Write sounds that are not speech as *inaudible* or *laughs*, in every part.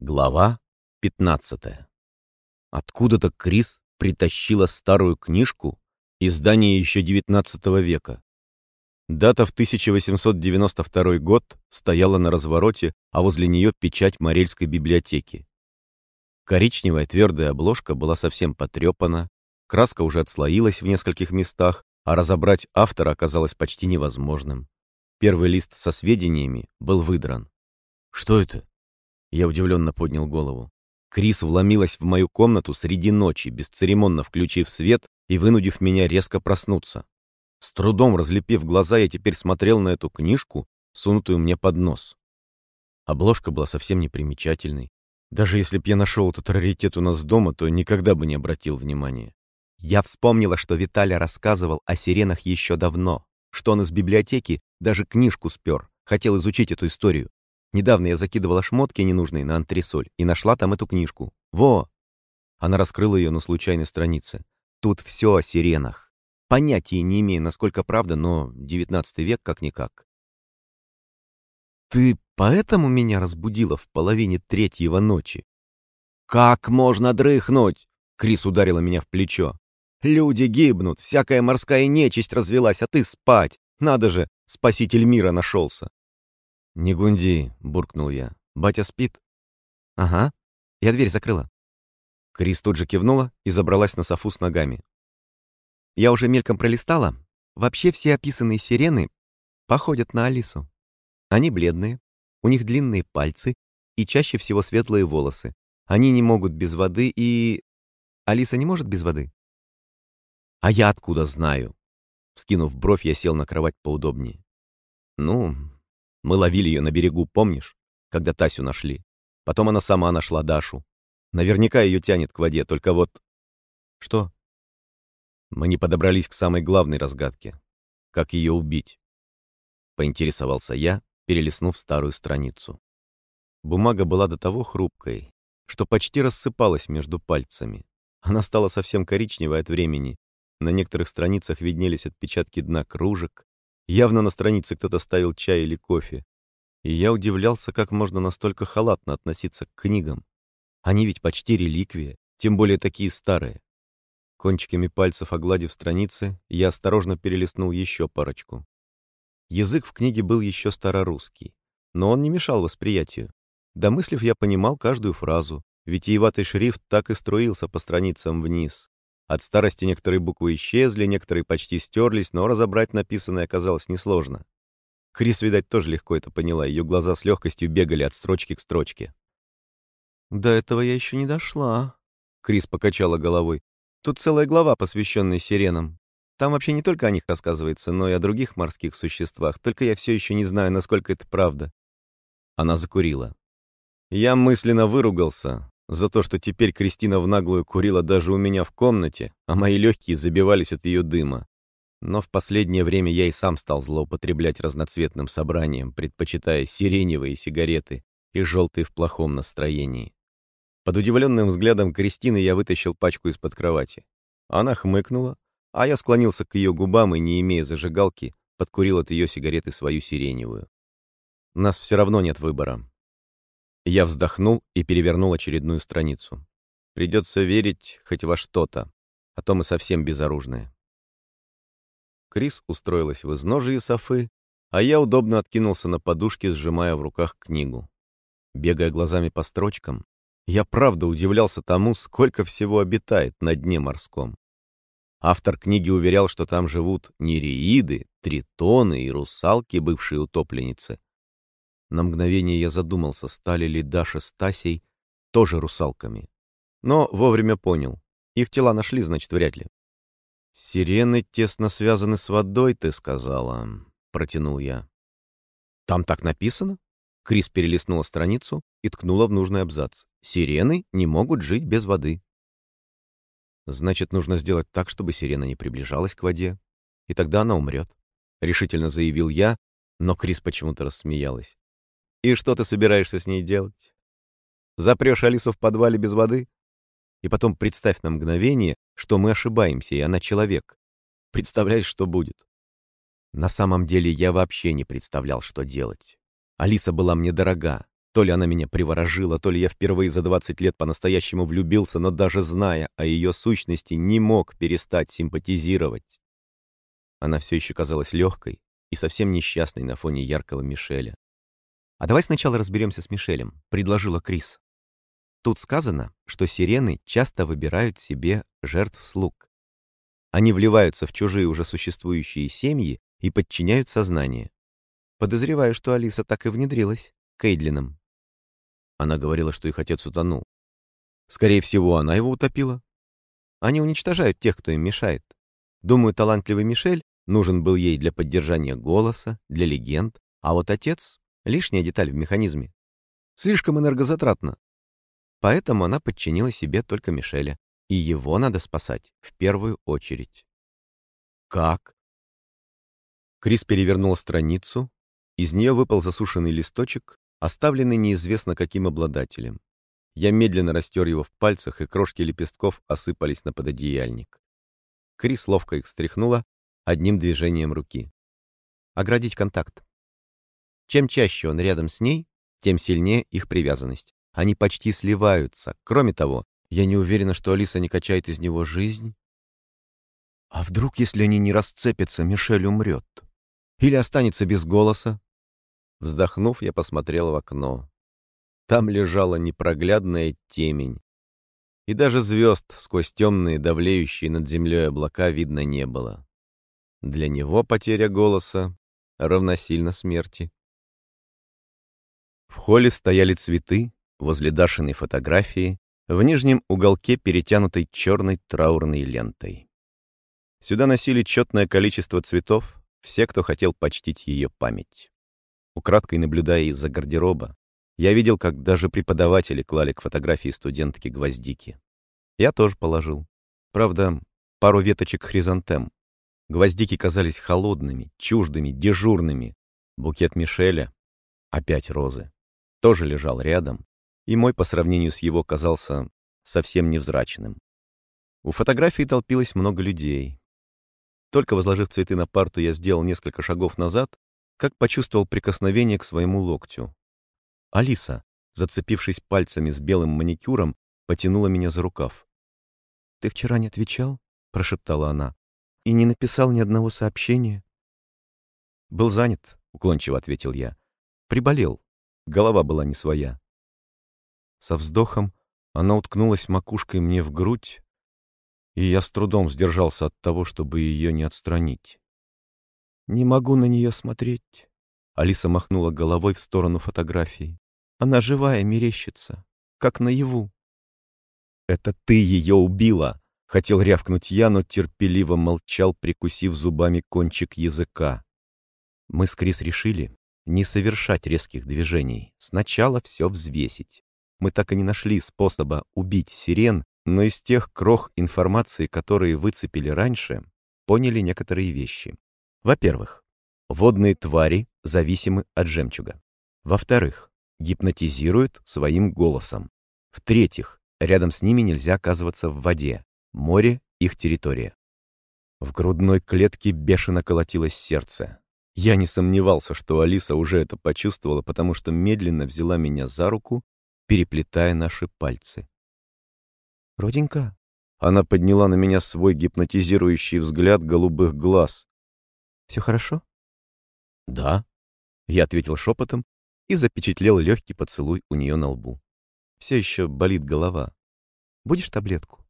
Глава 15. Откуда-то Крис притащила старую книжку, издание еще XIX века. Дата в 1892 год стояла на развороте, а возле нее печать Морельской библиотеки. Коричневая твердая обложка была совсем потрепана, краска уже отслоилась в нескольких местах, а разобрать автора оказалось почти невозможным. Первый лист со сведениями был выдран. «Что это?» Я удивленно поднял голову. Крис вломилась в мою комнату среди ночи, бесцеремонно включив свет и вынудив меня резко проснуться. С трудом разлепив глаза, я теперь смотрел на эту книжку, сунутую мне под нос. Обложка была совсем непримечательной. Даже если б я нашел этот раритет у нас дома, то никогда бы не обратил внимания. Я вспомнила, что Виталя рассказывал о сиренах еще давно, что он из библиотеки даже книжку спер, хотел изучить эту историю. Недавно я закидывала шмотки ненужные на антресоль и нашла там эту книжку. Во!» Она раскрыла ее на случайной странице. «Тут все о сиренах. Понятия не имею, насколько правда, но девятнадцатый век как-никак». «Ты поэтому меня разбудила в половине третьего ночи?» «Как можно дрыхнуть?» Крис ударила меня в плечо. «Люди гибнут, всякая морская нечисть развелась, а ты спать. Надо же, спаситель мира нашелся». «Не гунди», — буркнул я. «Батя спит?» «Ага. Я дверь закрыла». Крис тут же кивнула и забралась на софу с ногами. «Я уже мельком пролистала. Вообще все описанные сирены походят на Алису. Они бледные, у них длинные пальцы и чаще всего светлые волосы. Они не могут без воды и... Алиса не может без воды?» «А я откуда знаю?» Скинув бровь, я сел на кровать поудобнее. «Ну, мы ловили ее на берегу, помнишь? Когда Тасю нашли. Потом она сама нашла Дашу. Наверняка ее тянет к воде, только вот... Что? Мы не подобрались к самой главной разгадке. Как ее убить? Поинтересовался я, перелистнув старую страницу. Бумага была до того хрупкой, что почти рассыпалась между пальцами. Она стала совсем коричневой от времени. На некоторых страницах виднелись отпечатки дна кружек, Явно на странице кто-то ставил чай или кофе. И я удивлялся, как можно настолько халатно относиться к книгам. Они ведь почти реликвия, тем более такие старые. Кончиками пальцев огладив страницы, я осторожно перелистнул еще парочку. Язык в книге был еще старорусский, но он не мешал восприятию. Домыслив, я понимал каждую фразу, витиеватый шрифт так и струился по страницам вниз. От старости некоторые буквы исчезли, некоторые почти стерлись, но разобрать написанное оказалось несложно. Крис, видать, тоже легко это поняла, ее глаза с легкостью бегали от строчки к строчке. «До этого я еще не дошла», — Крис покачала головой. «Тут целая глава, посвященная сиренам. Там вообще не только о них рассказывается, но и о других морских существах, только я все еще не знаю, насколько это правда». Она закурила. Я мысленно выругался, за то, что теперь Кристина в наглую курила даже у меня в комнате, а мои легкие забивались от ее дыма. Но в последнее время я и сам стал злоупотреблять разноцветным собранием, предпочитая сиреневые сигареты и желтые в плохом настроении. Под удивленным взглядом Кристины я вытащил пачку из-под кровати. Она хмыкнула, а я склонился к ее губам и, не имея зажигалки, подкурил от ее сигареты свою сиреневую. Нас все равно нет выбора. Я вздохнул и перевернул очередную страницу. Придется верить хоть во что-то, а то мы совсем безоружные. Крис устроилась в изножии софы, а я удобно откинулся на подушке, сжимая в руках книгу. Бегая глазами по строчкам, я правда удивлялся тому, сколько всего обитает на дне морском. Автор книги уверял, что там живут нереиды, тритоны и русалки, бывшие утопленницы, на мгновение я задумался, стали ли Даша с Тасей тоже русалками. Но вовремя понял. Их тела нашли, значит, вряд ли. «Сирены тесно связаны с водой, ты сказала», — протянул я. «Там так написано?» Крис перелистнула страницу и ткнула в нужный абзац. «Сирены не могут жить без воды». «Значит, нужно сделать так, чтобы сирена не приближалась к воде, и тогда она умрет», — решительно заявил я, но Крис почему-то рассмеялась. И что ты собираешься с ней делать? Запрешь Алису в подвале без воды? И потом представь на мгновение, что мы ошибаемся, и она человек. Представляешь, что будет? На самом деле я вообще не представлял, что делать. Алиса была мне дорога, То ли она меня приворожила, то ли я впервые за 20 лет по-настоящему влюбился, но даже зная о ее сущности, не мог перестать симпатизировать. Она все еще казалась легкой и совсем несчастной на фоне яркого Мишеля. «А давай сначала разберемся с Мишелем», — предложила Крис. Тут сказано, что сирены часто выбирают себе жертв слуг. Они вливаются в чужие уже существующие семьи и подчиняют сознание. Подозреваю, что Алиса так и внедрилась, Кейдлином. Она говорила, что их отец утонул. Скорее всего, она его утопила. Они уничтожают тех, кто им мешает. Думаю, талантливый Мишель нужен был ей для поддержания голоса, для легенд, а вот отец — лишняя деталь в механизме. Слишком энергозатратно. Поэтому она подчинила себе только Мишеля, и его надо спасать в первую очередь. Как? Крис перевернула страницу, из нее выпал засушенный листочек, оставленный неизвестно каким обладателем. Я медленно растер его в пальцах, и крошки лепестков осыпались на пододеяльник. Крис ловко их стряхнула одним движением руки. Оградить контакт. Чем чаще он рядом с ней, тем сильнее их привязанность. Они почти сливаются. Кроме того, я не уверена, что Алиса не качает из него жизнь. А вдруг, если они не расцепятся, Мишель умрет? Или останется без голоса? Вздохнув, я посмотрел в окно. Там лежала непроглядная темень. И даже звезд сквозь темные, давлеющие над землей облака видно не было. Для него потеря голоса равносильно смерти. В холле стояли цветы, возле Дашиной фотографии, в нижнем уголке перетянутой черной траурной лентой. Сюда носили четное количество цветов, все, кто хотел почтить ее память. Украдкой наблюдая из-за гардероба, я видел, как даже преподаватели клали к фотографии студентки гвоздики. Я тоже положил. Правда, пару веточек хризантем. Гвоздики казались холодными, чуждыми, дежурными. Букет Мишеля, опять розы, тоже лежал рядом, и мой по сравнению с его казался совсем невзрачным. У фотографии толпилось много людей. Только возложив цветы на парту, я сделал несколько шагов назад, как почувствовал прикосновение к своему локтю. Алиса, зацепившись пальцами с белым маникюром, потянула меня за рукав. «Ты вчера не отвечал?» — прошептала она. «И не написал ни одного сообщения?» «Был занят», — уклончиво ответил я. «Приболел. Голова была не своя». Со вздохом она уткнулась макушкой мне в грудь, и я с трудом сдержался от того, чтобы ее не отстранить. «Не могу на нее смотреть», — Алиса махнула головой в сторону фотографии. «Она живая, мерещится, как наяву». «Это ты ее убила!» — хотел рявкнуть я, но терпеливо молчал, прикусив зубами кончик языка. Мы с Крис решили не совершать резких движений, сначала все взвесить. Мы так и не нашли способа убить сирен, но из тех крох информации, которые выцепили раньше, поняли некоторые вещи. Во-первых, водные твари зависимы от жемчуга. Во-вторых, гипнотизируют своим голосом. В-третьих, рядом с ними нельзя оказываться в воде. Море — их территория. В грудной клетке бешено колотилось сердце. Я не сомневался, что Алиса уже это почувствовала, потому что медленно взяла меня за руку, переплетая наши пальцы. «Роденька?» Она подняла на меня свой гипнотизирующий взгляд голубых глаз. «Все хорошо?» «Да», — я ответил шепотом и запечатлел легкий поцелуй у нее на лбу. «Все еще болит голова. Будешь таблетку?»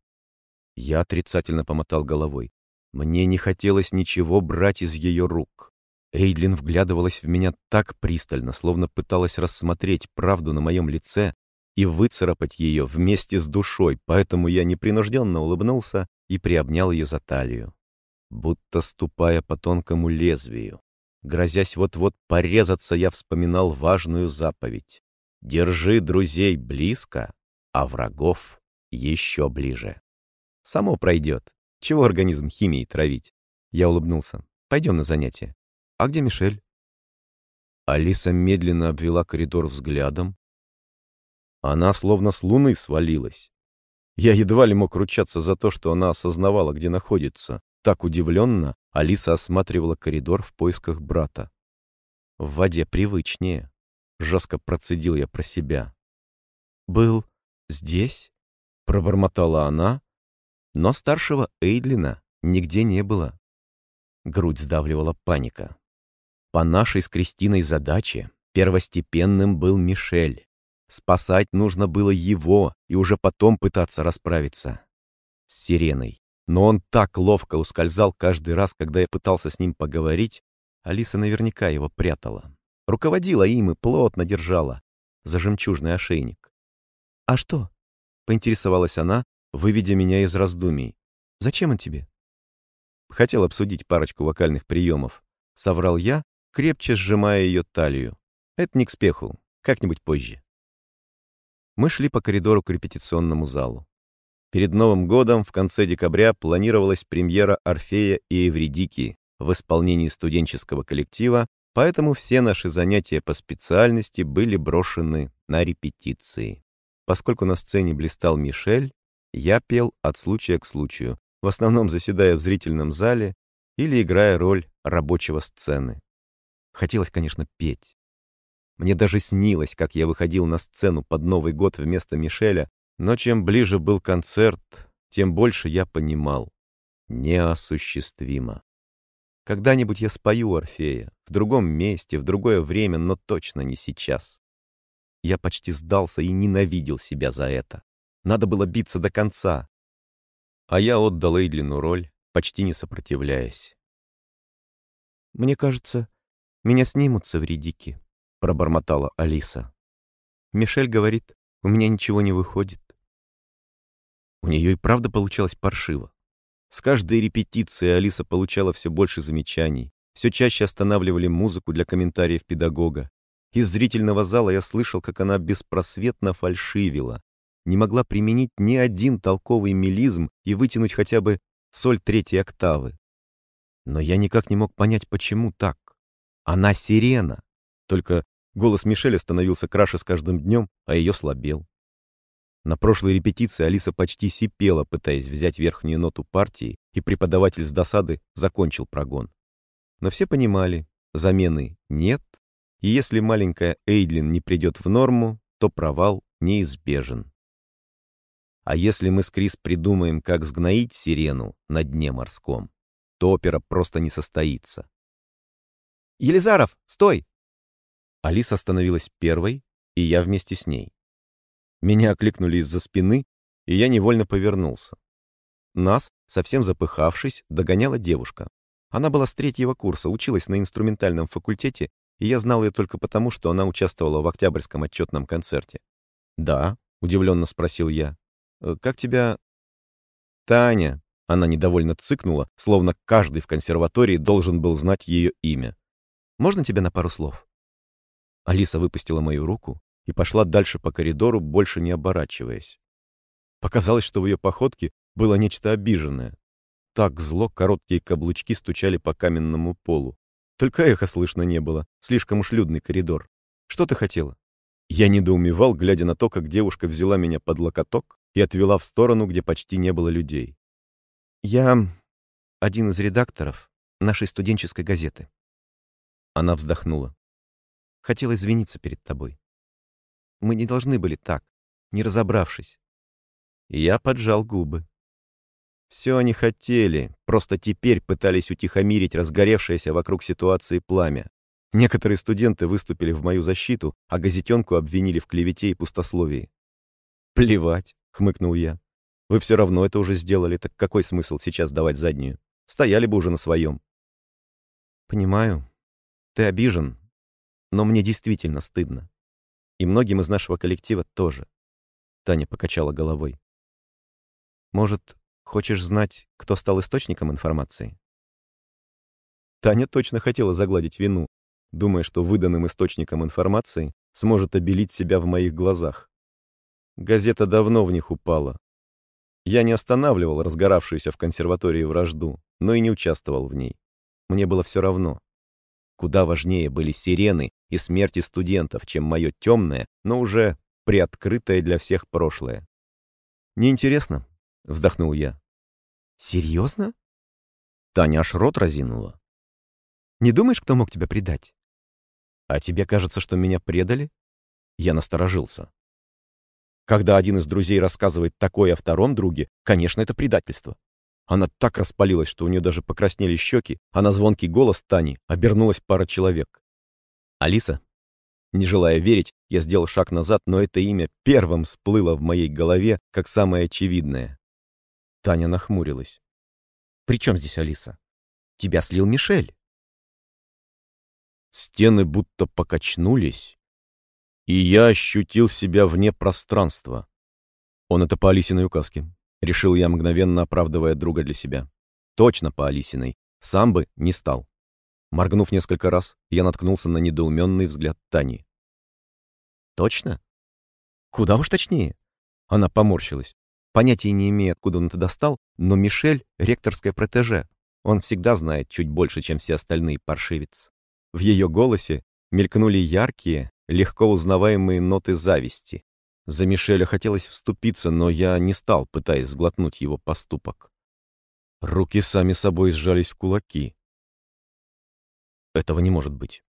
Я отрицательно помотал головой. Мне не хотелось ничего брать из ее рук. Эйдлин вглядывалась в меня так пристально, словно пыталась рассмотреть правду на моем лице и выцарапать ее вместе с душой, поэтому я непринужденно улыбнулся и приобнял ее за талию, будто ступая по тонкому лезвию. Грозясь вот-вот порезаться, я вспоминал важную заповедь. «Держи друзей близко, а врагов еще ближе». Само пройдет. Чего организм химией травить? Я улыбнулся. Пойдем на занятия. А где Мишель? Алиса медленно обвела коридор взглядом. Она словно с луны свалилась. Я едва ли мог ручаться за то, что она осознавала, где находится. Так удивленно Алиса осматривала коридор в поисках брата. В воде привычнее. — жестко процедил я про себя. «Был здесь?» — пробормотала она, но старшего Эйдлина нигде не было. Грудь сдавливала паника. По нашей с Кристиной задаче первостепенным был Мишель. Спасать нужно было его и уже потом пытаться расправиться с Сиреной. Но он так ловко ускользал каждый раз, когда я пытался с ним поговорить, Алиса наверняка его прятала. Руководила им и плотно держала за жемчужный ошейник. «А что?» — поинтересовалась она, выведя меня из раздумий. «Зачем он тебе?» Хотел обсудить парочку вокальных приемов. Соврал я, крепче сжимая ее талию. Это не к спеху, как-нибудь позже. Мы шли по коридору к репетиционному залу. Перед Новым годом в конце декабря планировалась премьера «Орфея и Эвредики» в исполнении студенческого коллектива, поэтому все наши занятия по специальности были брошены на репетиции. Поскольку на сцене блистал Мишель, я пел от случая к случаю, в основном заседая в зрительном зале или играя роль рабочего сцены. Хотелось, конечно, петь. Мне даже снилось, как я выходил на сцену под Новый год вместо Мишеля но чем ближе был концерт, тем больше я понимал. Неосуществимо. Когда-нибудь я спою Орфея, в другом месте, в другое время, но точно не сейчас. Я почти сдался и ненавидел себя за это. Надо было биться до конца. А я отдал Эйдлину роль, почти не сопротивляясь. «Мне кажется, меня снимут с вредики», — пробормотала Алиса. «Мишель говорит, у меня ничего не выходит. У нее и правда получалось паршиво. С каждой репетицией Алиса получала все больше замечаний, все чаще останавливали музыку для комментариев педагога. Из зрительного зала я слышал, как она беспросветно фальшивила, не могла применить ни один толковый мелизм и вытянуть хотя бы соль третьей октавы. Но я никак не мог понять, почему так. Она сирена. Только голос Мишеля становился краше с каждым днем, а ее слабел. На прошлой репетиции Алиса почти сипела, пытаясь взять верхнюю ноту партии, и преподаватель с досады закончил прогон. Но все понимали, замены нет, и если маленькая Эйдлин не придет в норму, то провал неизбежен. А если мы с Крис придумаем, как сгноить сирену на дне морском, то опера просто не состоится. «Елизаров, стой!» Алиса остановилась первой, и я вместе с ней. Меня окликнули из-за спины, и я невольно повернулся. Нас, совсем запыхавшись, догоняла девушка. Она была с третьего курса, училась на инструментальном факультете, и я знал ее только потому, что она участвовала в октябрьском отчетном концерте. «Да», — удивленно спросил я. «Э, «Как тебя...» «Таня», — она недовольно цыкнула, словно каждый в консерватории должен был знать ее имя. «Можно тебя на пару слов?» Алиса выпустила мою руку, и пошла дальше по коридору, больше не оборачиваясь. Показалось, что в ее походке было нечто обиженное. Так зло короткие каблучки стучали по каменному полу. Только эхо слышно не было, слишком уж людный коридор. Что ты хотела? Я недоумевал, глядя на то, как девушка взяла меня под локоток и отвела в сторону, где почти не было людей. Я один из редакторов нашей студенческой газеты. Она вздохнула. Хотела извиниться перед тобой. Мы не должны были так, не разобравшись. Я поджал губы. Все они хотели, просто теперь пытались утихомирить разгоревшееся вокруг ситуации пламя. Некоторые студенты выступили в мою защиту, а газетенку обвинили в клевете и пустословии. «Плевать», — хмыкнул я. «Вы все равно это уже сделали, так какой смысл сейчас давать заднюю? Стояли бы уже на своем». «Понимаю. Ты обижен. Но мне действительно стыдно. И многим из нашего коллектива тоже. Таня покачала головой. Может, хочешь знать, кто стал источником информации? Таня точно хотела загладить вину, думая, что выданным источником информации сможет обелить себя в моих глазах. Газета давно в них упала. Я не останавливал разгоравшуюся в консерватории вражду, но и не участвовал в ней. Мне было все равно. Куда важнее были сирены и смерти студентов, чем мое темное, но уже приоткрытое для всех прошлое. «Неинтересно», — вздохнул я. «Серьезно?» Таня аж рот разинула. «Не думаешь, кто мог тебя предать?» «А тебе кажется, что меня предали?» Я насторожился. Когда один из друзей рассказывает такое о втором друге, конечно, это предательство. Она так распалилась, что у нее даже покраснели щеки, а на звонкий голос Тани обернулась пара человек. «Алиса?» Не желая верить, я сделал шаг назад, но это имя первым всплыло в моей голове, как самое очевидное. Таня нахмурилась. «При чем здесь Алиса? Тебя слил Мишель». Стены будто покачнулись, и я ощутил себя вне пространства. Он это по Алисиной указке. Решил я, мгновенно оправдывая друга для себя. Точно по Алисиной. Сам бы не стал. Моргнув несколько раз, я наткнулся на недоуменный взгляд Тани. «Точно?» «Куда уж точнее?» Она поморщилась. Понятия не имея, откуда он это достал, но Мишель — ректорское протеже. Он всегда знает чуть больше, чем все остальные, паршивец. В ее голосе мелькнули яркие, легко узнаваемые ноты зависти. За Мишеля хотелось вступиться, но я не стал, пытаясь сглотнуть его поступок. Руки сами собой сжались в кулаки. Этого не может быть.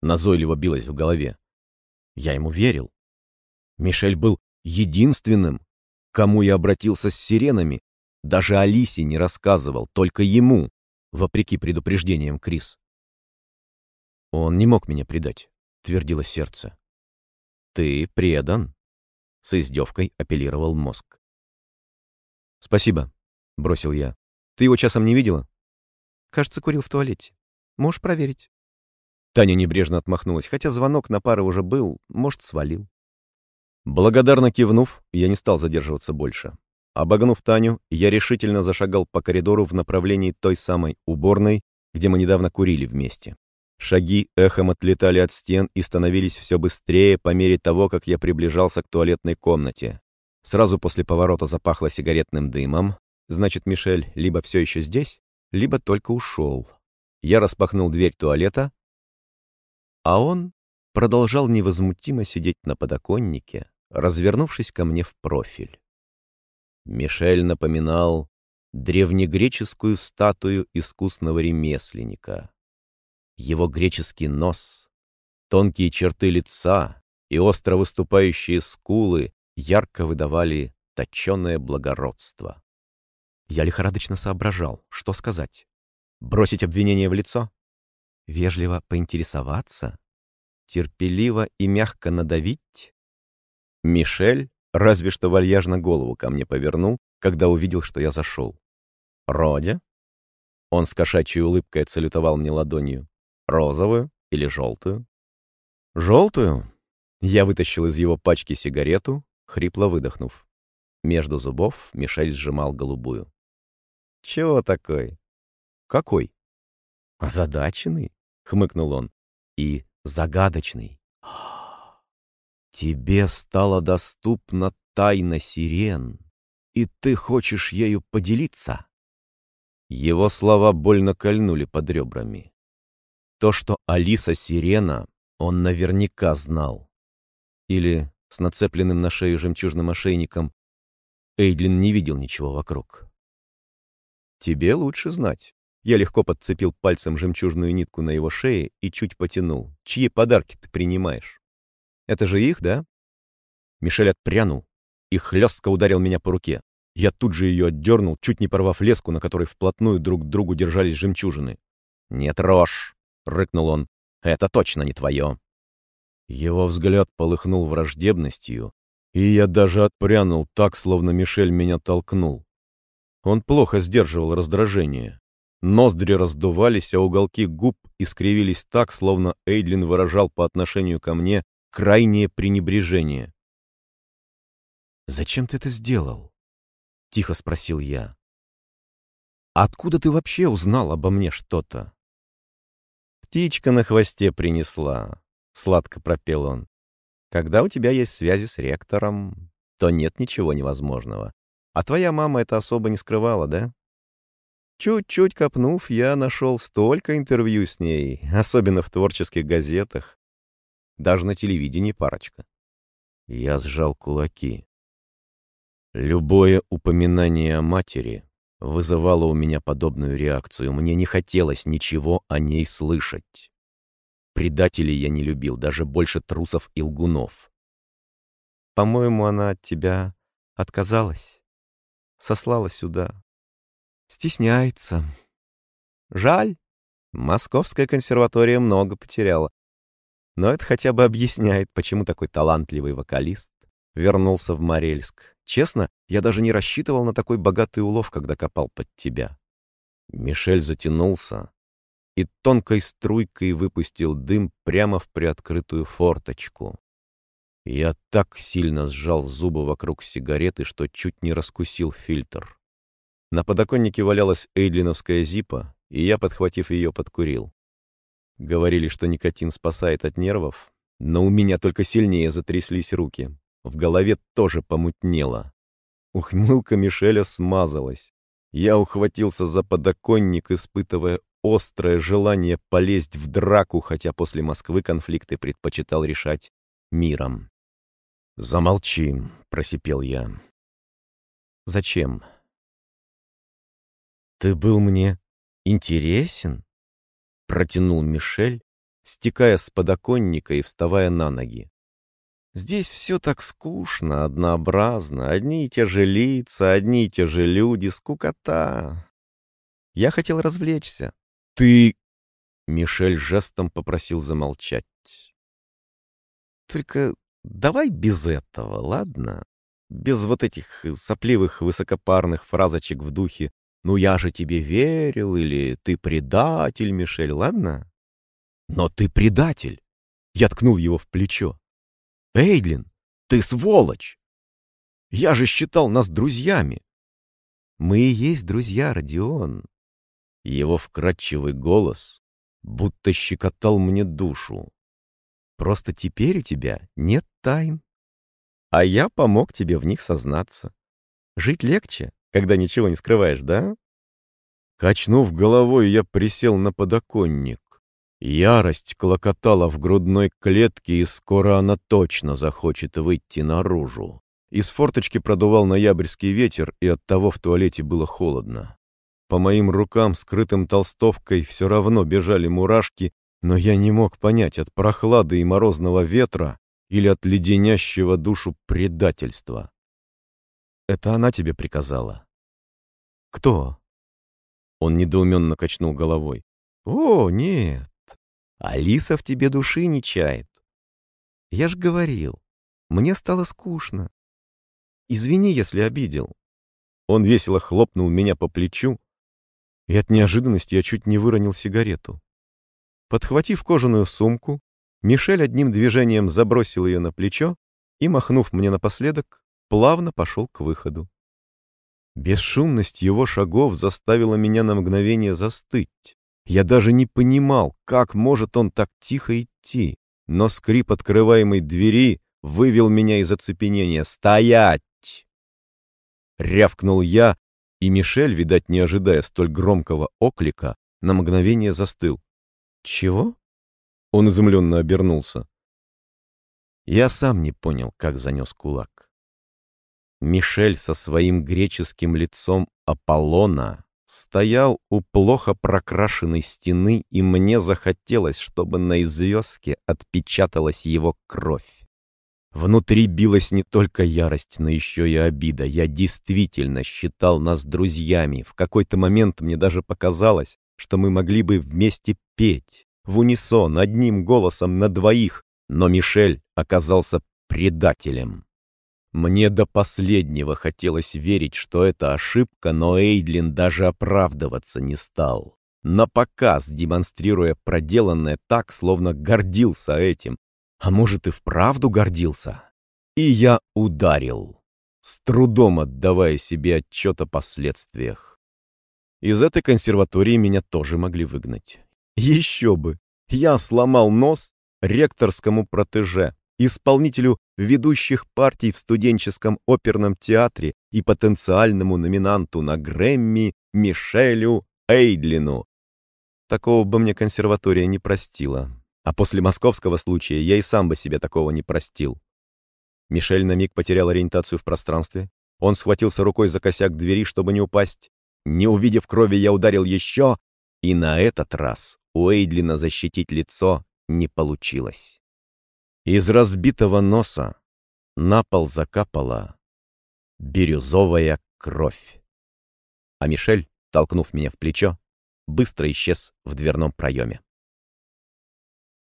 Назойливо билось в голове. Я ему верил. Мишель был единственным, кому я обратился с сиренами. Даже Алисе не рассказывал, только ему, вопреки предупреждениям Крис. Он не мог меня предать, твердило сердце. Ты предан, с издевкой апеллировал мозг. «Спасибо», — бросил я. «Ты его часом не видела?» «Кажется, курил в туалете. Можешь проверить». Таня небрежно отмахнулась, хотя звонок на пары уже был, может, свалил. Благодарно кивнув, я не стал задерживаться больше. Обогнув Таню, я решительно зашагал по коридору в направлении той самой уборной, где мы недавно курили вместе. Шаги эхом отлетали от стен и становились все быстрее по мере того, как я приближался к туалетной комнате. Сразу после поворота запахло сигаретным дымом. Значит, Мишель либо все еще здесь, либо только ушел. Я распахнул дверь туалета, а он продолжал невозмутимо сидеть на подоконнике, развернувшись ко мне в профиль. Мишель напоминал древнегреческую статую искусного ремесленника. Его греческий нос, тонкие черты лица и остро выступающие скулы ярко выдавали точеное благородство. Я лихорадочно соображал, что сказать. Бросить обвинение в лицо? Вежливо поинтересоваться? Терпеливо и мягко надавить? Мишель разве что вальяжно голову ко мне повернул, когда увидел, что я зашел. «Родя?» Он с кошачьей улыбкой отсалютовал мне ладонью. Розовую или желтую? Желтую? Я вытащил из его пачки сигарету, хрипло выдохнув. Между зубов Мишель сжимал голубую. «Чего такой?» «Какой?» «Озадаченный», — хмыкнул он. «И загадочный». «Тебе стала доступна тайна сирен, и ты хочешь ею поделиться?» Его слова больно кольнули под ребрами. То, что Алиса Сирена, он наверняка знал. Или с нацепленным на шею жемчужным ошейником Эйдлин не видел ничего вокруг. «Тебе лучше знать». Я легко подцепил пальцем жемчужную нитку на его шее и чуть потянул. «Чьи подарки ты принимаешь?» «Это же их, да?» Мишель отпрянул и хлестко ударил меня по руке. Я тут же ее отдернул, чуть не порвав леску, на которой вплотную друг к другу держались жемчужины. «Не трожь!» — рыкнул он. «Это точно не твое». Его взгляд полыхнул враждебностью, и я даже отпрянул так, словно Мишель меня толкнул. Он плохо сдерживал раздражение. Ноздри раздувались, а уголки губ искривились так, словно Эйдлин выражал по отношению ко мне крайнее пренебрежение. «Зачем ты это сделал?» — тихо спросил я. «Откуда ты вообще узнал обо мне что-то?» Птичка на хвосте принесла», — сладко пропел он. «Когда у тебя есть связи с ректором, то нет ничего невозможного. А твоя мама это особо не скрывала, да?» Чуть-чуть копнув, я нашел столько интервью с ней, *laughs* особенно в творческих газетах. Даже на телевидении парочка. Я сжал кулаки. Любое упоминание о матери вызывало у меня подобную реакцию. Мне не хотелось ничего о ней слышать. Предателей я не любил, даже больше трусов и лгунов. По-моему, она от тебя отказалась. Сослала сюда. Стесняется. Жаль. Московская консерватория много потеряла. Но это хотя бы объясняет, почему такой талантливый вокалист вернулся в Морельск. Честно, я даже не рассчитывал на такой богатый улов, когда копал под тебя. Мишель затянулся и тонкой струйкой выпустил дым прямо в приоткрытую форточку. Я так сильно сжал зубы вокруг сигареты, что чуть не раскусил фильтр. На подоконнике валялась эйдлиновская зипа, и я, подхватив ее, подкурил. Говорили, что никотин спасает от нервов, но у меня только сильнее затряслись руки. В голове тоже помутнело. Ухмылка Мишеля смазалась. Я ухватился за подоконник, испытывая острое желание полезть в драку, хотя после Москвы конфликты предпочитал решать миром. «Замолчи», — просипел я. «Зачем?» «Ты был мне интересен?» — протянул Мишель, стекая с подоконника и вставая на ноги. «Здесь все так скучно, однообразно, одни и те же лица, одни и те же люди, скукота. Я хотел развлечься. Ты...» Мишель жестом попросил замолчать. «Только Давай без этого, ладно? Без вот этих сопливых высокопарных фразочек в духе «Ну я же тебе верил» или «Ты предатель, Мишель», ладно? Но ты предатель. Я ткнул его в плечо. Эйдлин, ты сволочь! Я же считал нас друзьями. Мы и есть друзья, Родион. Его вкрадчивый голос будто щекотал мне душу. Просто теперь у тебя нет тайн. А я помог тебе в них сознаться. Жить легче, когда ничего не скрываешь, да? Качнув головой, я присел на подоконник. Ярость клокотала в грудной клетке, и скоро она точно захочет выйти наружу. Из форточки продувал ноябрьский ветер, и оттого в туалете было холодно. По моим рукам, скрытым толстовкой, все равно бежали мурашки, но я не мог понять, от прохлады и морозного ветра или от леденящего душу предательства. «Это она тебе приказала?» «Кто?» Он недоуменно качнул головой. «О, нет, Алиса в тебе души не чает. Я ж говорил, мне стало скучно. Извини, если обидел». Он весело хлопнул меня по плечу, и от неожиданности я чуть не выронил сигарету. Подхватив кожаную сумку, Мишель одним движением забросил ее на плечо и, махнув мне напоследок, плавно пошел к выходу. Бесшумность его шагов заставила меня на мгновение застыть. Я даже не понимал, как может он так тихо идти, но скрип открываемой двери вывел меня из оцепенения. «Стоять!» Рявкнул я, и Мишель, видать, не ожидая столь громкого оклика, на мгновение застыл. «Чего?» Он изумленно обернулся. Я сам не понял, как занес кулак. Мишель со своим греческим лицом Аполлона стоял у плохо прокрашенной стены, и мне захотелось, чтобы на известке отпечаталась его кровь. Внутри билась не только ярость, но еще и обида. Я действительно считал нас друзьями. В какой-то момент мне даже показалось, что мы могли бы вместе петь, в унисон, одним голосом на двоих, но Мишель оказался предателем. Мне до последнего хотелось верить, что это ошибка, но Эйдлин даже оправдываться не стал. На показ, демонстрируя проделанное так, словно гордился этим. А может и вправду гордился. И я ударил, с трудом отдавая себе отчет о последствиях. Из этой консерватории меня тоже могли выгнать. Еще бы! Я сломал нос ректорскому протеже, исполнителю ведущих партий в студенческом оперном театре и потенциальному номинанту на Грэмми Мишелю Эйдлину. Такого бы мне консерватория не простила. А после московского случая я и сам бы себе такого не простил. Мишель на миг потерял ориентацию в пространстве. Он схватился рукой за косяк двери, чтобы не упасть. Не увидев крови, я ударил еще, и на этот раз у Эйдлина защитить лицо не получилось. Из разбитого носа на пол закапала бирюзовая кровь. А Мишель, толкнув меня в плечо, быстро исчез в дверном проеме.